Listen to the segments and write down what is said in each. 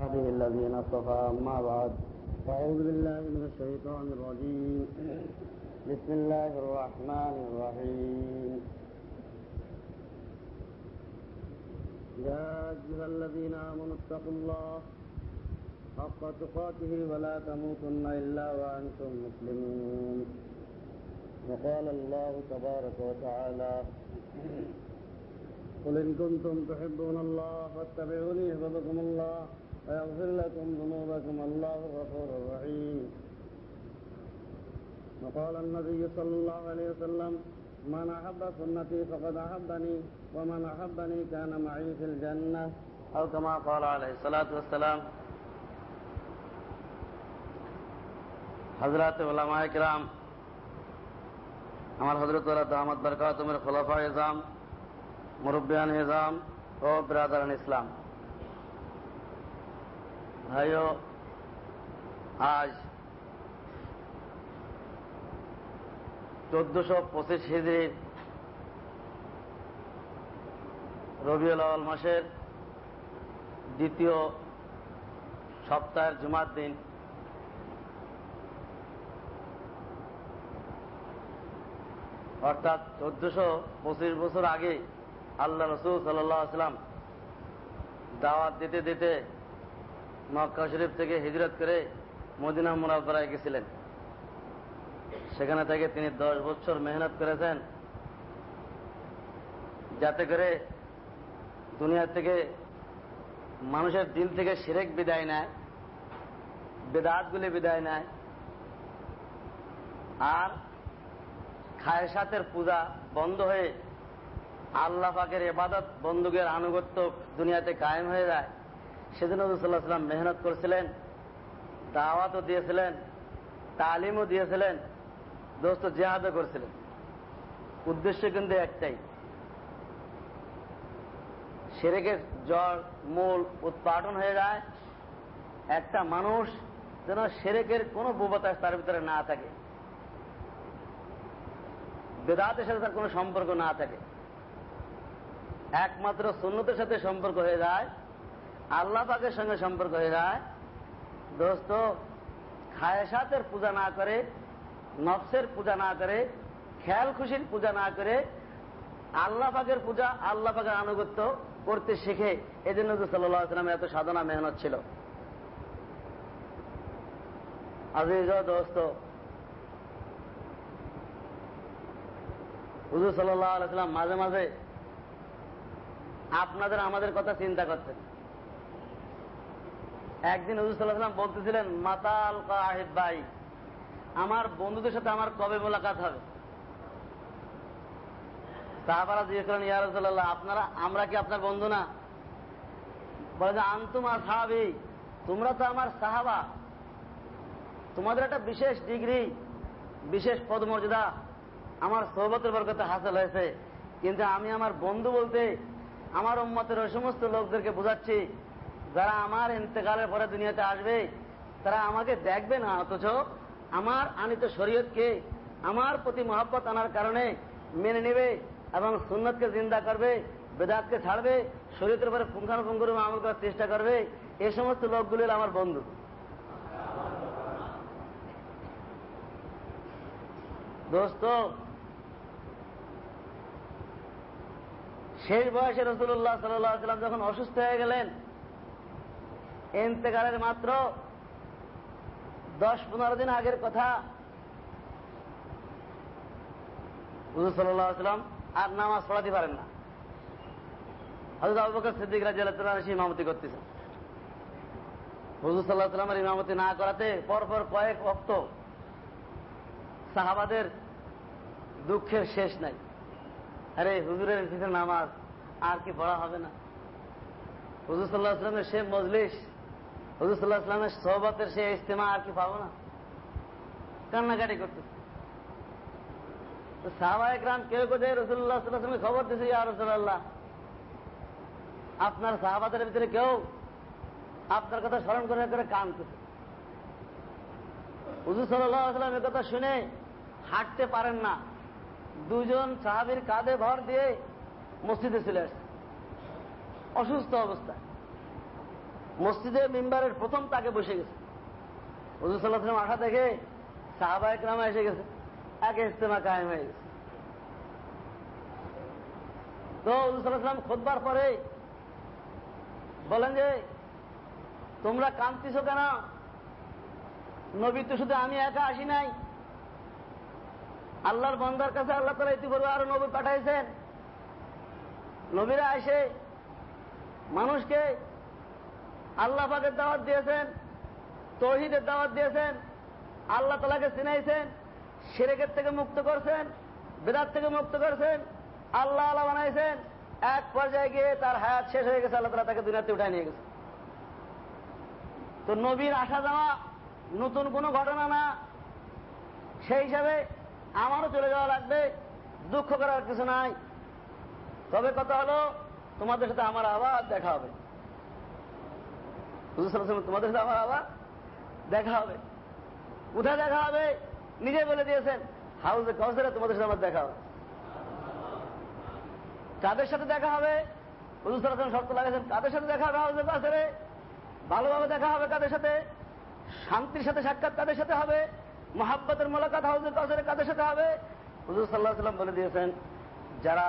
هذه الذين اصطفى أما بعد. أعوذ بالله من الشيطان الرجيم. بسم الله الرحمن الرحيم. يا أيها الذين آمنوا اتقوا الله حق تقاته ولا تموتن إلا وأنتم مسلمون. وقال الله تبارك وتعالى قل إن كنتم تحبون الله فاتبعوني يحببكم الله. ويغفر لكم ذنوبكم الله غفور رحيم وقال النبي صلى الله عليه وسلم من أحب سنتي فقد أحبني ومن أحبني كان معي في الجنة أو كما قال عليه الصلاة والسلام حضرات علماء کرام আমার হজরত দামাদ বরকাতমের খোলাফা এজাম মুরব্বিয়ান এজাম ও ব্রাদারান ইসলাম ভাইও, আজ চোদ্দশো পঁচিশ হিজড়ির রবিউল আওয়াল মাসের দ্বিতীয় সপ্তাহের জুমার দিন। অর্থাৎ চোদ্দশো পঁচিশ বছর আগে আল্লাহ রসুল সাল্লাম দাওয়াত দিতে দিতে মক্কা শরীফ থেকে হিজরত করে মদিনা মুরাব্বরায় গেছিলেন। সেখানে থেকে তিনি দশ বছর মেহনত করেছেন। যাতে করে দুনিয়া থেকে মানুষের দিল থেকে সিরেক বিদায় নেয়, বেদাতগুলি বিদায় নেয়। আর খায়সাতের পূজা বন্ধ হয়ে আল্লাহ পাকের এবাদত বন্দুকের আনুগত্য দুনিয়াতে কায়েম হয়ে যায়। সেজন্য রসুল্লাহ সাল্লাম মেহনত করেছিলেন দাওয়াতও দিয়েছিলেন, তালিমও দিয়েছিলেন, দোস্ত জেহাদও করেছিলেন। উদ্দেশ্য কিন্তু একটাই। সেরেকের জল মূল উৎপাদন হয়ে যায়, একটা মানুষ যেন সেরেকের কোনো বুবতাস তার ভিতরে না থাকে। বেদাতের সাথে তার কোনো সম্পর্ক না থাকে। একমাত্র সুন্নতের সাথে সম্পর্ক হয়ে যায় আল্লাহ পাকের সঙ্গে সম্পর্ক হয়ে যায়। দোস্ত খায়সাতের পূজা না করে, নফসের পূজা না করে, খেয়াল খুশির পূজা না করে আল্লাহ পাকের পূজা আল্লাহ পাকের আনুগত্য করতে শিখে। এই জন্য সাল্লামের এত সাধনা, মেহনত ছিল। দোস্ত, হুজুর সাল্লাহ আলাইসাল্লাম মাঝে মাঝে আপনাদের আমাদের কথা চিন্তা করতেন। একদিন হুজুর সাল্লাহাম বলতেছিলেন, মাতাল কাহিদ ভাই, আমার বন্ধুদের সাথে আমার কবে মোলাকাত হবে? সাহাবারা জিজ্ঞেস করেন ইয়ারসাল্লাহ আপনারা, আমরা কি আপনার বন্ধু না? বলে যে, আন্তুমা সাহাবি তোমরা তো আমার সাহাবা। তোমাদের একটা বিশেষ ডিগ্রি, বিশেষ পদমর্যাদা, আমার সৌবতের বরকতে হাসিল হয়েছে। কিন্তু আমি আমার বন্ধু বলতে, আমার উম্মতের ওই সমস্ত লোকদেরকে বোঝাচ্ছি যারা আমার ইন্তেকালের পরে দুনিয়াতে আসবে, তারা আমাকে দেখবে না, অথচ আমার আনিত শরীয়তকে, আমার প্রতি মহাব্বত আনার কারণে মেনে নেবে এবং সুন্নতকে জিন্দা করবে, বেদাতকে ছাড়বে, শরীয়তের উপরে পুঙ্খানুপুঙ্খরূপে আমল করার চেষ্টা করবে, এ সমস্ত লোকগুলি আমার বন্ধু। দোস্ত, শেষ বয়সে রসুল্লাহ সাল্লাম যখন অসুস্থ হয়ে গেলেন এতেকালের মাত্র দশ পনেরো দিন আগের কথা। হুজুর সাল্লাম আর নামাজ পড়াতে পারেন না। হজরত আবুবকর সিদ্দিক রাজিয়াল সে ইমামতি করতেছেন। হুজুর সাল্লাহ সাল্লামের ইমামতি না করাতে পরপর কয়েক অক্ত সাহাবাদের দুঃখের শেষ নাই। আরে হুজুরের নামাজ আর কি পড়া হবে না? হুজুর সাল্লাহ আসলামের সে মজলিস হুজুর সাল্লাহ আসলামের সহবতের সে ইস্তেমা আর কি পাবো না? কান্নাকাটি করতে সাহবায়ক রাম কেউ কোথায় রসুল্লাহ খবর দিছে, ইয়া রসুল্লাহ আপনার সাহাবাদের ভিতরে কেউ আপনার কথা স্মরণ করে করে কানতেছে হুজুর সাল্লাহ এ কথা শুনে হাঁটতে পারেন না। দুজন সাহাবির কাঁধে ভর দিয়ে মসজিদে চলে আসছে। অসুস্থ অবস্থা মসজিদে মেম্বারের প্রথম তাকে বসে গেছে। হুজুর সাল্লাহ সাল্লাম আশা থেকে সাহাবা একরামা এসে গেছে। এক ইস্তেমা কায়েম হয়ে গেছে। তো হুজুর সাল্লাহ সাল্লাম খোদবার পরে বলেন যে, তোমরা কাঁদতিস কেন? নবী তো শুধু আমি একা আসি নাই। আল্লাহর বন্দার কাছে আল্লাহ তালা ইতিপূর্বে আরও নবী পাঠাইছেন। নবীরা এসে মানুষকে আল্লাহ পাকের দাওয়াত দিয়েছেন, তহিদের দাওয়াত দিয়েছেন, আল্লাহ তালাকে চিনাইছেন সেরেকের থেকে মুক্ত করছেন, বেদাত থেকে মুক্ত করছেন, আল্লাহ আল্লাহ বানাইছেন। এক পর্যায়ে গিয়ে তার হায়াত শেষ হয়ে গেছে, আল্লাহ তালা তাকে দুনিয়াতে উঠায় নিয়ে গেছে। তো নবীর আসা যাওয়া নতুন কোনো ঘটনা না, সেই হিসাবে আমারও চলে যাওয়া লাগবে, দুঃখ করার কিছু নাই। তবে কথা হলো, তোমাদের সাথে আমার আবার দেখা হবে। তোমাদের সাথে আমার আবার দেখা হবে। কোথায় দেখা হবে? নিজে বলে দিয়েছেন হাউসে কাউন্সিলে তোমাদের সাথে আমার দেখা হবে। কাদের সাথে দেখা হবে? হুজুর শর্ত লাগাইছেন, কাদের সাথে দেখা হবে হাউসে কাউন্সিলে ভালোভাবে দেখা হবে কাদের সাথে? শান্তির সাথে সাক্ষাৎ কাদের সাথে হবে? মহাব্বতের মোলাকাত হাউসের কাউন্সিলে কাদের সাথে হবে? হুজুর সাল্লাহ সাল্লাম বলে দিয়েছেন, যারা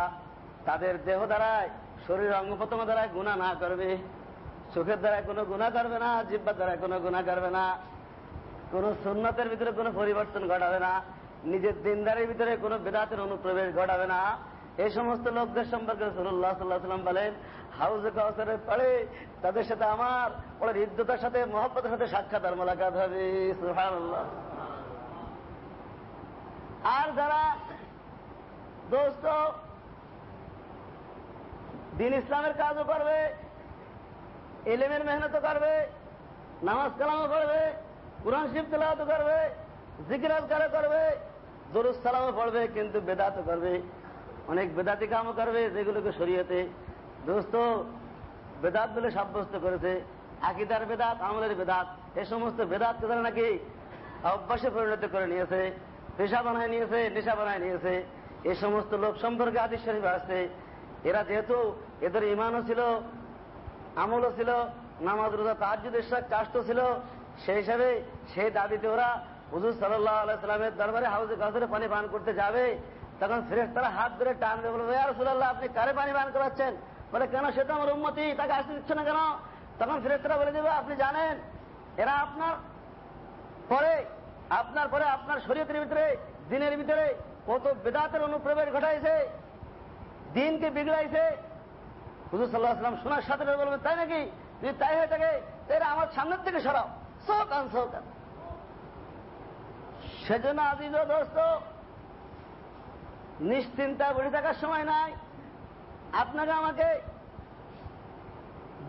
তাদের দেহ দ্বারায় শরীর অঙ্গ দ্বারায় গুণা না করবে চোখের দ্বারায় কোনো গুণা করবে না, জিব্বার দ্বারায় কোনো গুণা করবে না, কোন সুন্নতের ভিতরে কোনো পরিবর্তন ঘটাবে না, নিজের দিনদারের ভিতরে কোনো বেদাতের অনুপ্রবেশ ঘটাবে না। এই সমস্ত লোকদের সম্পর্কে সুল্লাহ সাল্লাহ সাল্লাম বলেন, হাউজে কাউসারের পরে তাদের সাথে আমার ওর হৃদ্যতার সাথে, মহব্বতের সাথে সাক্ষাৎ আর মোলাকাত হবে। আর যারা দোস্ত, দিন ইসলামের কাজও করবে এলেমের মেহনত করবে, নামাজ কালামও করবে কোরআন শিব তেলাওয়াত করবে জিকিরাজ কারও করবে জরুস সালামও পড়বে, কিন্তু বেদাত করবে, অনেক বেদাতি কামও করবে যেগুলোকে শরীয়তে। দোস্ত, বেদাত বলে সাব্যস্ত করেছে, আকিদার বেদাত, আমলের বেদাত, এ সমস্ত বেদাতকে তারা নাকি অভ্যাসে পরিণত করে নিয়েছে, পেশা বানায় নিয়েছে, নেশা বানায় নিয়েছে, এ সমস্ত লোক সম্পর্কে আদিস শরীফ আসছে। এরা যেহেতু এদের ইমানও ছিল আমলও ছিল, নামাজ, রোজা তাহাজুদের চাষ্ট ছিল। সেই হিসাবে সেই দাবিতে ওরা হুজুর সাল্লাহ আলাইসালামের দরবারে হাউজে কাউসরে পানি পান করতে যাবে। তখন ফেরেস তারা হাত ধরে টানবে, বলবে রসুল্লাহ আপনি কারে পানি পান করাচ্ছেন? বলে, কেন? সে তো আমার উন্মতি তাকে আসতে দিচ্ছে না কেন? তখন ফেরেস্তারা বলে, দেবে, আপনি জানেন, এরা আপনার পরে আপনার পরে আপনার শরীয়তের ভিতরে, দিনের ভিতরে কত বেদাতের অনুপ্রবেশ ঘটাইছে, দিনকে বিগড়াইছে হুজুর সাল্লাহ আসলাম শোনার সাথে বলবেন, তাই নাকি? যদি তাই হয়ে থাকে তাহলে আমার সামনের থেকে সরাও। সৌকান সৌকান। সেজন্য আজিজ দোস্ত, নিশ্চিন্তা বসে থাকার সময় নাই। আপনাকে আমাকে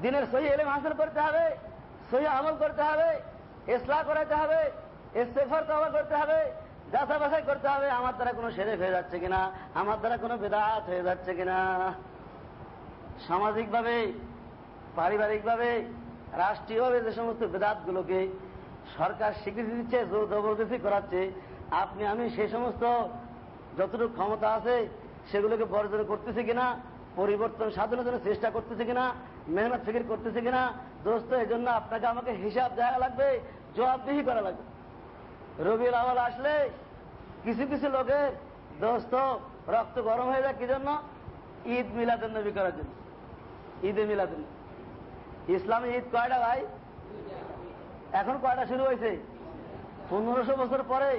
দিনের সহি এলেম হাসিল করতে হবে, সহি আমল করতে হবে, ইসলাহ করাতে হবে ইস্তেফার তবা করতে হবে যাচা বাছাই করতে হবে। আমার দ্বারা কোনো সেরে হয়ে যাচ্ছে কিনা? আমার দ্বারা কোনো বেদাত হয়ে যাচ্ছে কিনা? সামাজিকভাবে, পারিবারিকভাবে, রাষ্ট্রীয়ভাবে যে সমস্ত বেদাতগুলোকে সরকার স্বীকৃতি দিচ্ছে, জোর জবরদস্তি করাচ্ছে, আপনি, আমি সেই সমস্ত যতটুকু ক্ষমতা আছে, সেগুলোকে বর্জন করতেছি কিনা, পরিবর্তন সাধনের জন্য চেষ্টা করতেছে কিনা, মেহনত ফিকির করতেছে কিনা, দোস্ত এই জন্য আপনাকে আমাকে হিসাব দেওয়া লাগবে, জবাবদিহি করা লাগবে। রবির আওয়াল আসলে কিছু কিছু লোকের, দোস্ত, রক্ত গরম হয়ে যায়, কি জন্য? ঈদ মিলাদের নবী করার জন্য। ঈদে মিলাদুন ইসলামে ঈদ কয়টা ভাই? এখন কয়টা শুরু হয়েছে? পনেরোশো বছর পরে,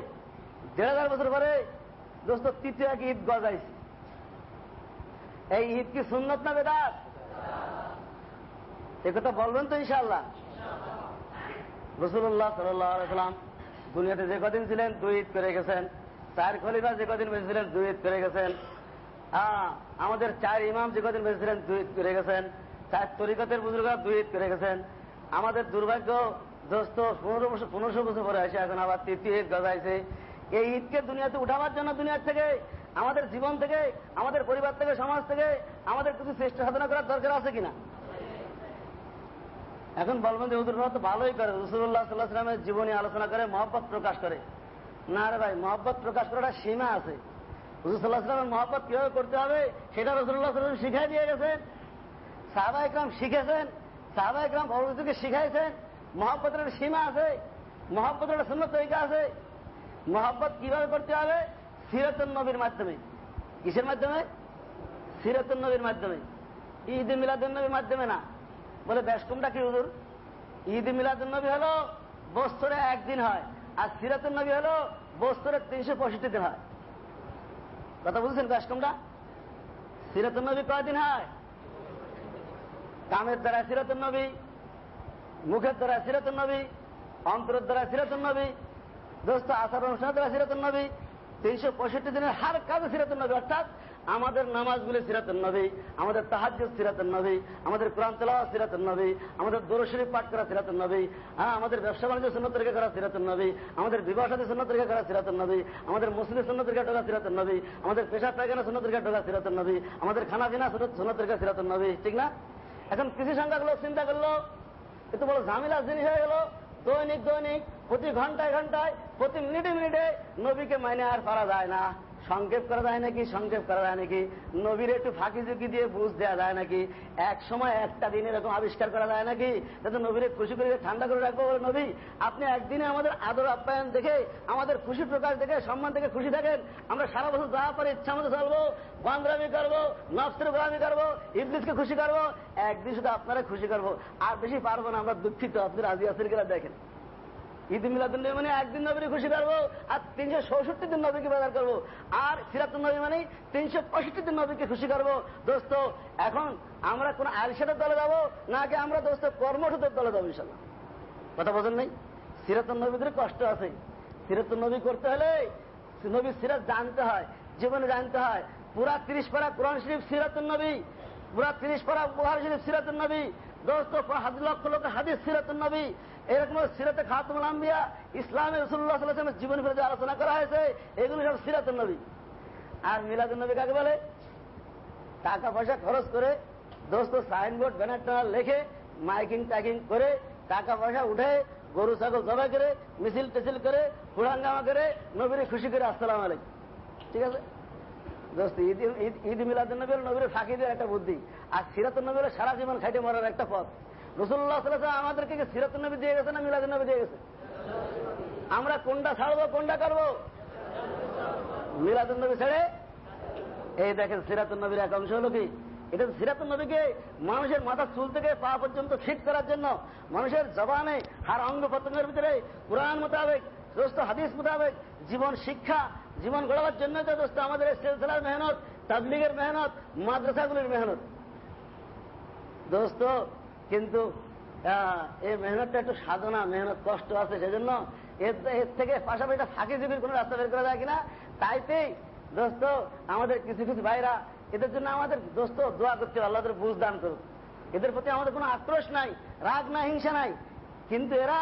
দেড় হাজার বছর পরে, দোস্ত, তৃতীয় এক ঈদ গজাইছে। এই ঈদ কি সুন্নত না বেদাত? এ কথা বলবেন তো ইনশাল্লাহ রসুল্লাহ সাল্লাম দুনিয়াতে যে কদিন ছিলেন, দুই ঈদ করে গেছেন। চার খলিফা যে কদিন বেঁচেছিলেন দুই ঈদ করে গেছেন। আমাদের চার ইমাম যে কদিন বেঁচেছিলেন, দুই করে গেছেন। চার তরিকতের বুজুর্গরা দুই করে গেছেন। আমাদের দুর্ভাগ্য, দোস্ত, পনেরো বছর, পনেরোশো বছর পরে আসে, এখন আবার তৃতীয় ঈদ গজাইছে এই ঈদকে দুনিয়াতে উঠাবার জন্য দুনিয়ার থেকে, আমাদের জীবন থেকে, আমাদের পরিবার থেকে, সমাজ থেকে, আমাদের কিছু চেষ্টা সাধনা করার দরকার আছে কিনা? এখন বলবেন যে, হুজুর তো ভালোই করে। রসুল্লাহ সাল্লাহ সাল্লামের জীবনী আলোচনা করে, মহব্বত প্রকাশ করে। না রে ভাই, মহব্বত প্রকাশ করাটা সীমা আছে। সাল্লামের মহব্বত কীভাবে করতে হবে, সেটা রসুল্লাহ সাল্লাম শিখাই দিয়ে গেছেন সাহাবা ইকরাম শিখেছেন, সাহাবা একরাম ভগবতীকে শিখাইছেন। মহাব্বতের একটা সীমা আছে, মহাব্বতের একটা সুন্দর তরিকা আছে। মহাব্বত কীভাবে করতে হবে? সিরাতুল নবীর মাধ্যমে। কিসের মাধ্যমে? সিরাতুল নবীর মাধ্যমে। ঈদ মিলাদুল নবীর মাধ্যমে না। বলে ব্যাসকমটা কি হুজুর? ঈদ মিলাদুল নবী হলো বস্তরে একদিন হয়, আর সিরাতুল নবী হলো বছরে তিনশো পঁয়ষট্টি দিন হয়। কথা বুঝছেন ব্যাসকমটা সিরাতুল নবী কয়দিন হয়? কামের দ্বারা সিরাতুল নবী, মুখের দ্বারা সিরাতুল নবী, অন্তরের দ্বারা সিরাতুল নবী, দোস্ত আসার অনুষ্ঠান দ্বারা সিরাতুল নবী, তিনশো পঁয়ষট্টি দিনের হার কাজে সিরাতুল নবী, অর্থাৎ আমাদের নামাজগুলি সিরাতুল নবী, আমাদের তাহাজ সিরাতুল নবী, আমাদের কোরআন তেলাওয়া সিরাতুল নবী, আমাদের দোরশরী পাঠ করা সিরাতুল নবী হ্যাঁ আমাদের ব্যবসা বাণিজ্য শূন্য তরিকা করা সিরাতুল নবী, আমাদের বিবাহ সাথে তরিকা করা সিরাতুল নবী, আমাদের মুসলিম শূন্য তরিকা ঢোকা সিরাতুল নবী, আমাদের পেশা পায়খানা শূন্য তরিকা ঢোকা সিরাতুল নবী, আমাদের খানা পিনা শূন্য তরিকা সিরাতুল নবী, ঠিক না? এখন কৃষি সংখ্যক লোক চিন্তা করল, এত বড় ঝামেলা জিনিস হয়ে গেল, দৈনিক দৈনিক, প্রতি ঘন্টায় ঘন্টায়, প্রতি মিনিটে মিনিটে নবীকে মাইনে আর পারা যায় না। সংক্ষেপ করা যায় নাকি? সংক্ষেপ করা যায় নাকি? নবীর একটু ফাঁকি ঝুঁকি দিয়ে বুঝ দেওয়া যায় নাকি? এক সময় একটা দিন এরকম আবিষ্কার করা যায় নাকি? যাতে নবীরে খুশি করে ঠান্ডা করে রাখব বলে নবী, আপনি একদিনে আমাদের আদর আপ্যায়ন দেখে, আমাদের খুশি প্রকাশ দেখে, সম্মান দেখে খুশি থাকেন। আমরা সারা বছর যা পারি ইচ্ছা মতো চলবো বান্ধরামি করব, নফসের গোলামি করব, ইবলিসকে খুশি করব, একদিন শুধু আপনারা খুশি করব। আর বেশি পারব না, আমরা দুঃখিত। আপনি রাজি কিনা দেখেন। ঈদ মিলাদুল নবী মানে একদিন নবীর খুশি করব আর তিনশো চৌষট্টি দিন নবীকে বাজার করব, আর সিরাতুল নবী মানে তিনশো পঁয়ষট্টি দিন নবীকে খুশি করব দোস্ত, এখন আমরা কোন আলসাদের দলে যাব, নাকি আমরা দোস্ত কর্মঠদের দলে যাব ইনশাল্লাহ কথা বোঝেন নেই? সিরাতুল নবীদের কষ্ট আছে। সিরাতুল নবী করতে হলে নবী সিরাত জানতে হয়, জীবনে জানতে হয়। পুরা তিরিশ পারা কোরআন শরীফ সিরাতুল নবী, পুরা তিরিশ পারা বুহার শরীফ সিরাতুল নবী দোস্ত হাজার লক্ষ লোক হাদিস সিরাতুল এরকম সিরাতে খাতুমুল আম্বিয়া ইসলামের রসুল্লাহ জীবন ফিরে আলোচনা করা হয়েছে, এগুলো সব সিরাতুল আর মিলাদুল কাকে বলে? টাকা পয়সা খরচ করে দোস্ত সাইনবোর্ড ব্যানার টানার লেখে, মাইকিং টাইকিং করে টাকা পয়সা উঠে, গরু, ছাগল জবাই করে মিছিল টিছিল করে, হুড়াঙ্গামা করে, নবীরে খুশি করে, আসসালাম আলাইকুম। ঠিক আছে? ঈদ মিলাদ নবীর নবীর ফাঁকি দেওয়ার একটা বুদ্ধি। আর সিরাতুল নবীর সারা জীবন খাইটে মরার একটা পথ। রসুল্লাহ সাল্লাহ আমাদেরকে সিরাতুল নবী দিয়ে গেছে না মিলাদ নবী দিয়ে গেছে? আমরা কোনটা ছাড়বো, কোনটা করব? মিলাদ নবী ছেড়ে? এই দেখেন সিরাতুল নবীর এক অংশ হলো কি? এটা সিরাতুল নবীকে মানুষের মাথা চুল থেকে পা পর্যন্ত ঠিক করার জন্য মানুষের জবানে হার অঙ্গ প্রত্যঙ্গের ভিতরে কোরআন মোতাবেক, দোস্ত, হাদিস মোতাবেক জীবন শিক্ষা জীবন গড়াবার জন্য তো দোস্ত আমাদের সিলসিলার মেহনত, তাবলিগের মেহনত, মাদ্রাসাগুলির মেহনত। দোস্ত, কিন্তু এই মেহনতটা একটু সাধনা, মেহনত কষ্ট আছে, সেজন্য এর থেকে পাশাপাশি ফাঁকি জীবীর কোন রাস্তা বের করা যায় কিনা, তাইতেই, দোস্ত, আমাদের কিছু কিছু ভাইরা, এদের জন্য আমাদের দোস্ত দোয়া করতে আল্লাহদের বুঝ দান করুক। এদের প্রতি আমাদের কোনো আক্রোশ নাই, রাগ না হিংসা নাই, কিন্তু এরা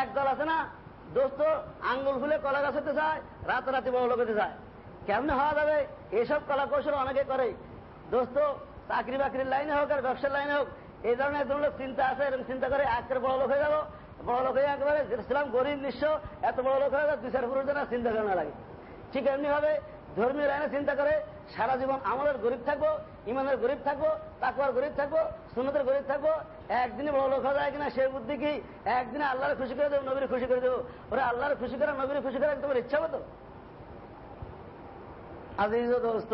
এক দল আছে না দোস্ত, আঙ্গুল ফুলে কলা গাছ হতে চায়, রাতারাতি বড় লোক হতে চায়। কেমনে হওয়া যাবে? এসব কলা কৌশল অনেকে করে। দোস্ত চাকরি বাকরির লাইনে হোক আর ব্যবসার লাইনে হোক, এই ধরনের একজন লোক চিন্তা আছে, এরকম চিন্তা করে আজকের বড় লোক হয়ে যাব। বড় লোক হয়ে একেবারে ছিলাম গরিব, নিঃস্ব, এত বড় লোক হয়ে যাবে দুই চার পুরুষ চিন্তা করে না লাগে। ঠিক এমনি ভাবে ধর্মীয় লাইনে চিন্তা করে সারা জীবন আমাদের গরিব থাকব ইমানের গরিব থাকব তাকুয়ার গরিব থাকব, সুন্নতের গরিব থাকব। একদিনে বড় লোক হওয়া যায় কিনা সে বুদ্ধি কি? একদিনে আল্লাহর খুশি করে দেবো, নবীর খুশি করে দেবো। ওরা আল্লাহর খুশি করে, নবীর খুশি করে তোমার ইচ্ছা হতো আজিজ দোস্ত,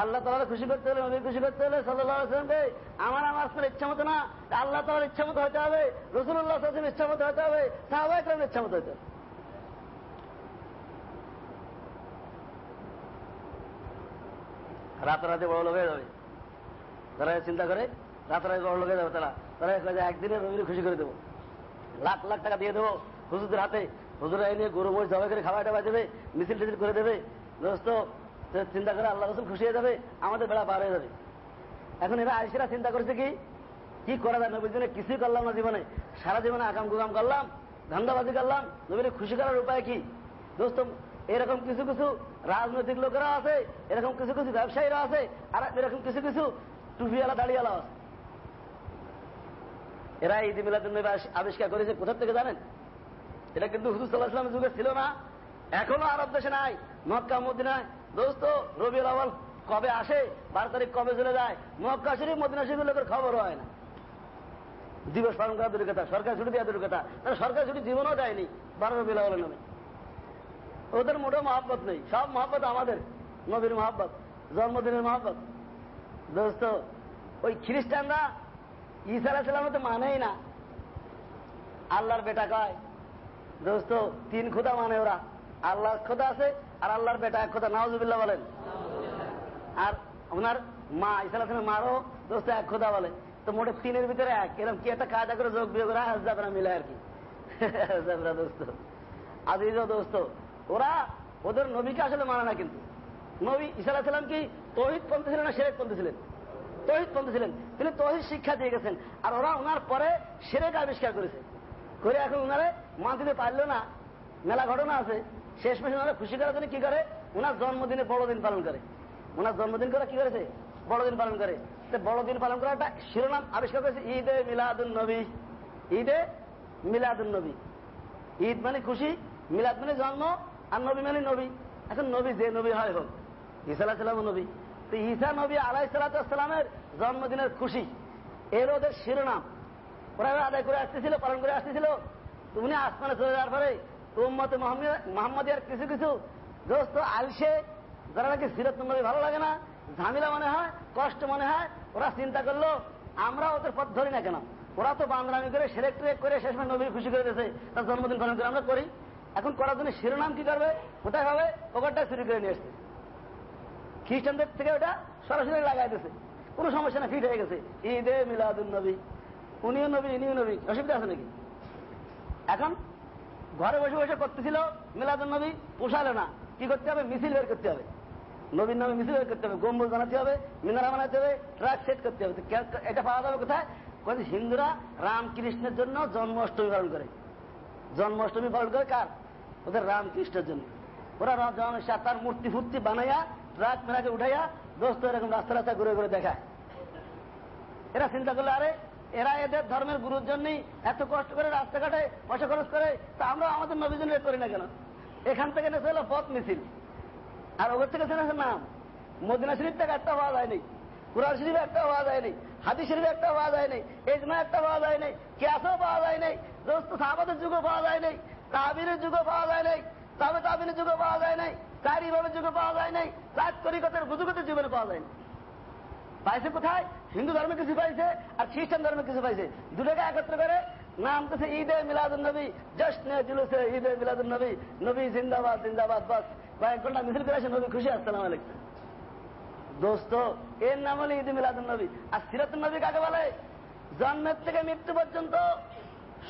আল্লাহ তালা খুশি করতে হলে, নবীর খুশি করতে হলে সাল্লাহামকে আমার আমার আপনার ইচ্ছা মতো না। আল্লাহ তালার ইচ্ছা মতো হতে হবে রসুল্লাহ ইচ্ছা মতো হতে হবে সাহবাই ইচ্ছা মতো হতে হবে। রাতারাতি বড় লোক হয়ে যাবে। তারা চিন্তা করে, রাতারাতি বড় লোক হয়ে যাবে তারা। তারা একদিনে রবির খুশি করে দেবো। লাখ লাখ টাকা দিয়ে দেবো হুজুরদের হাতে। হুজুরা নিয়ে গরু মোষ জবাই করে খাবার টাবা দেবে, মিছিল টিছিল করে দেবে। দোস্ত চিন্তা করে আল্লাহ রসুল খুশি হয়ে যাবে, আমাদের বেড়া পার হয়ে যাবে। এখন এরা আইসিরা চিন্তা করছে কি? কি করা যায়? নবীর জন্য কিছুই করলাম না জীবনে। সারা জীবনে আকাম গুকাম করলাম, ধান্দাবাজি করলাম। নবীর খুশি করার উপায় কি? দোস্ত এরকম কিছু কিছু রাজনৈতিক লোকেরা আছে, এরকম কিছু কিছু ব্যবসায়ীরা আছে, আর এরকম কিছু কিছু টুপিওয়ালা দাড়িওয়ালা আছে। এরা ঈদ মিলাদ আবিষ্কার করেছে কোথার থেকে জানেন? এটা কিন্তু হুজুর সাল্লাহ ইসলামের যুগে ছিল না। এখনও আরব দেশে নাই, মক্কা, মদিনায়। দোস্ত, রবিউল আওয়াল কবে আসে, বারো তারিখ কবে চলে যায়? মক্কা শরীফ, মদিনা শরীফ লোকের খবর হয় না। দিবস পালন করা দূরের কথা সরকার ছুটি দেওয়া দূরের কথা তারা সরকার ছুটি জীবনও দেয়নি, বারো বিলাওয়ালের নামে। ওদের মোটেও মহাব্বত নেই। সব মহাব্বত আমাদের। নবীর মহাব্বত, জন্মদিনের মহাব্বত। দোস্ত, ওই খ্রিস্টানরা ঈসা আলাহিসাল্লাম তো মানেই না। আল্লাহর বেটা কয়, দোস্ত, তিন খোদা মানে ওরা। আল্লাহর খোদা আছে আর আল্লাহর বেটা এক খোদা। নওয়াজুবিল্লাহ বলেন। আর ওনার মা ঈসা আলাহিসাল্লাম মারও দোস্ত এক খোদা বলে। তো মোটে তিনের ভিতরে এক। এরকম কি একটা কায়দা করে যোগ বিয়োগ করে? হাজ মিলে আর কি। দোস্ত। আজিজ দোস্ত ওরা ওদের নবীকে আসলে মানে না কিন্তু। নবী ঈসা আলাহিসাল্লাম কি তহিদ পন্থী ছিলেন না সেরেক পন্থী ছিলেন? তহিদ পন্থী ছিলেন। তিনি তহিদ শিক্ষা দিয়ে গেছেন। আর ওরা ওনার পরে সেরেক আবিষ্কার করেছে। করে এখন ওনারে মানতে পারল না। মেলা ঘটনা আছে। শেষ মেশে ওনারা খুশি করার জন্য কি করে? ওনার জন্মদিনে বড়দিন পালন করে। ওনার জন্মদিন করে কি করেছে? বড়দিন পালন করে। বড়দিন পালন করা একটা শিরোনাম আবিষ্কার করেছে ঈদে মিলাদুল নবী। ঈদে মিলাদুল নবী। ঈদ মানে খুশি, মিলাদ মানে জন্ম আর নবী মানে নবী। এখন নবী যে নবী হয় হোক। ঈসা আলাহিসাল্লাম নবী। তো ঈসা নবী আলাই সালাতামের জন্মদিনের খুশি। এর ওদের শিরোনাম। ওরা আদায় করে আসতেছিল, পালন করে আসতেছিল। তুমি আসমানে চলে যাওয়ার পরে উম্মতে মোহাম্মদিয়ার কিছু কিছু দোস্ত আলসে, যারা নাকি সিরত নবী ভালো লাগে না, ঝামেলা মনে হয়, কষ্ট মনে হয়, ওরা চিন্তা করল, আমরা ওদের পথ ধরি না কেন? ওরা তো বান্দরামি করে সিলেক্ট করে শেষ নবীর খুশি করে দিয়েছে। তার জন্মদিন পালন করে আমরা করি। এখন করার জন্য শিরোনাম কি করবে? কোথায় হবে? ওখানটা চুরি করে নিয়ে আসছে খ্রিস্টানদের থেকে ওটা সরাসরি লাগাই দিয়েছে কোনো সমস্যা না ফিট হয়ে গেছে। ঈদে মিলাদুল নবী। উনিও নবী, ইনিও নবী। অসুবিধা আছে নাকি? এখন ঘরে বসে বসে করতেছিল মিলাদুল নবী, পোষালে না। কি করতে হবে? মিছিল বের করতে হবে। নবীর নামে মিছিল বের করতে হবে, গম্বুজ বানাতে হবে, মিনারা বানাতে হবে, ট্রাক সেট করতে হবে। এটা পাওয়া যাবে কোথায়? হিন্দুরা রামকৃষ্ণের জন্য জন্মাষ্টমী পালন করে। জন্মাষ্টমী পালন করে কার? ওদের রামকৃষ্ণের জন্য। ওরা তার মূর্তি ফুর্তি বানাইয়া ট্রাক মেরাকে উঠাইয়া দোস্ত এরকম রাস্তা রাস্তা ঘুরে ঘুরে দেখায়। এরা চিন্তা করলে, আরে, এরা এদের ধর্মের গুরুর জন্যই এত কষ্ট করে রাস্তাঘাটে পয়সা খরচ করে, তা আমরা আমাদের নবীজন করি না কেন? এখান থেকে নেছে হলো পথ মিছিল। আর ওদের থেকে শুনেছে নাম। মদিনা শরীফ থেকে একটা পাওয়া যায়নি কুরআন শরীফ একটা পাওয়া যায়নি হাদি শরীফ একটা পাওয়া যায়নি এজমা একটা পাওয়া যায় নাই। ক্যাসও পাওয়া যায় নাই। দোস্ত সাহাবাদের যুগও পাওয়া যায় নাই। তাবিরের যুগও পাওয়া যায় নাই তবে তাবিনের যুগও পাওয়া যায় নাই চারি ভাবের যুগে পাওয়া যায় নাই চার তরিকতের গুজুগতের জীবনে পাওয়া যায় পাইছে কোথায়? হিন্দু ধর্মে কিছু পাইছে আর খ্রিস্টান ধর্মে কিছু পাইছে। দুটোকে একত্র করে নাম তো ঈদে মিলাদুল নবী, জশ্নে জুলুসে ঈদে মিলাদুল নবী নবী জিন্দাবাদ জিন্দাবাদ, বাস। কয়েক ঘণ্টা মিছিল করে নবী খুশি, আসসালাম আলাইকুম। দোস্ত, এর নাম হলো ঈদ মিলাদুল নবী। আর সিরাতুল নবী কাকে বলে? জন্মের থেকে মৃত্যু পর্যন্ত,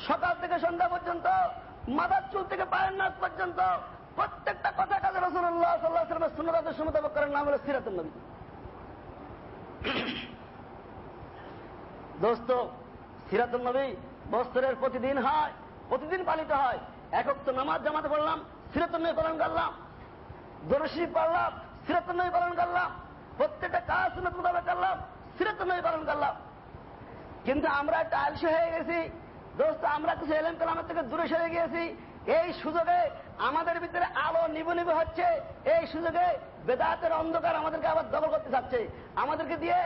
সকাল থেকে সন্ধ্যা পর্যন্ত মাদার চুল থেকে পায়ের নাচ পর্যন্ত প্রত্যেকটা কথা কাজে রসুল্লাহ সাল্লাহ সাল্লামের সুন্দর সুমতাবক করার নাম হলো সিরাতুল নবী। দোস্ত সিরাতুল নবী বছরের প্রতিদিন হয়, প্রতিদিন পালিত হয়। একক তো নামাজ জামাতে পড়লাম সিরাতুল নবী পালন করলাম। দরশি পড়লাম সিরাতুল নবী পালন করলাম। প্রত্যেকটা কাজ সুন্নত মোতাবেক করলাম সিরাতুল নবী পালন করলাম। কিন্তু আমরা একটা আলসে হয়ে গেছি দোস্ত, আমরা কিছু এলেম কালামের থেকে দূরে সরে গিয়েছি। এই সুযোগে আমাদের ভিতরে আলো নিবু নিবু হচ্ছে। এই সুযোগে বেদাতের অন্ধকার আমাদেরকে আবার দখল করতে চাচ্ছে। আমাদেরকে দিয়ে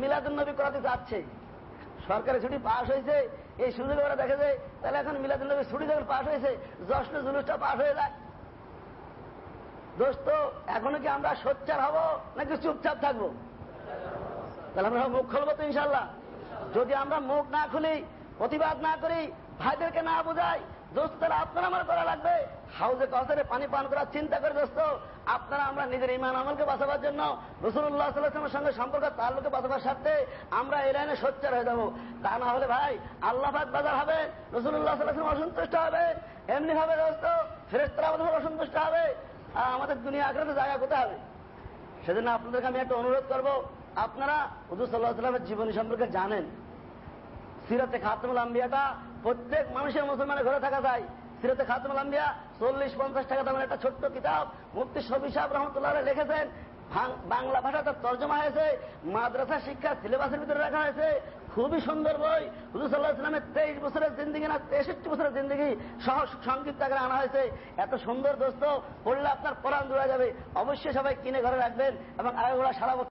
মিলাদুল নবী করাতে চাচ্ছে। সরকারি ছুটি পাশ হয়েছে। এই সুযোগে ওরা দেখে যায় তাহলে এখন মিলাদুল নবী ছুটি যখন পাশ হয়েছে জশ্ন জুলুসটা পাশ হয়ে যায়। দোস্ত, এখনও কি আমরা সোচ্চার হব নাকি চুপচাপ থাকব? তাহলে আমরা মুখ খুলবো তো ইনশাল্লাহ যদি আমরা মুখ না খুলি প্রতিবাদ না করি ভাইদেরকে না বোঝাই, দোস্ত, তাহলে আপনারা আমার করা লাগবে? হাউজে কসারে পানি পান করার চিন্তা করে, দোস্ত, আপনারা আমরা নিজের ইমান আমলকে বাঁচাবার জন্য রসুল্লাহ সাল্লাহামের সঙ্গে সম্পর্ক তার লোকে বাঁচাবার স্বার্থে আমরা এই লাইনে সোচ্চার হয়ে যাব। তা না হলে ভাই, আল্লাহ বাজার হবে, রসুল্লাহ সাল্লাহাম অসন্তুষ্ট হবে। এমনি হবে, দোস্ত ফেরেস্তরা আমাদের অসন্তুষ্ট হবে। আর আমাদের দুনিয়া আগ্রহে জায়গা কোথায় হবে? সেজন্য আপনাদেরকে আমি একটা অনুরোধ করব, আপনারা হুজুর সাল্লাহ সাল্লামের জীবনী সম্পর্কে জানেন। সিরাতে খাতমুল আম্বিয়াটা প্রত্যেক মানুষের মুসলমানের ঘরে থাকা যায়। সিরাতে খাতমুল আম্বিয়া চল্লিশ, পঞ্চাশ টাকা দামের একটা ছোট্ট কিতাব। মুক্তি শফি সাহেব রহমতুল্লাহ লিখেছেন বাংলা ভাষা তার তর্জমা হয়েছে, মাদ্রাসা শিক্ষা সিলেবাসের ভিতরে রাখা হয়েছে। খুবই সুন্দর বই। হুজুর সাল্লাহ ইসলামের তেইশ বছরের জিন্দিগি না, তেষট্টি বছরের জিন্দিগি সহ সংক্ষিপ্ত আকারে আনা হয়েছে। এত সুন্দর দোস্ত, পড়লে আপনার পরাণ দূরা যাবে। অবশ্যই সবাই কিনে ঘরে রাখবেন এবং আগে সারা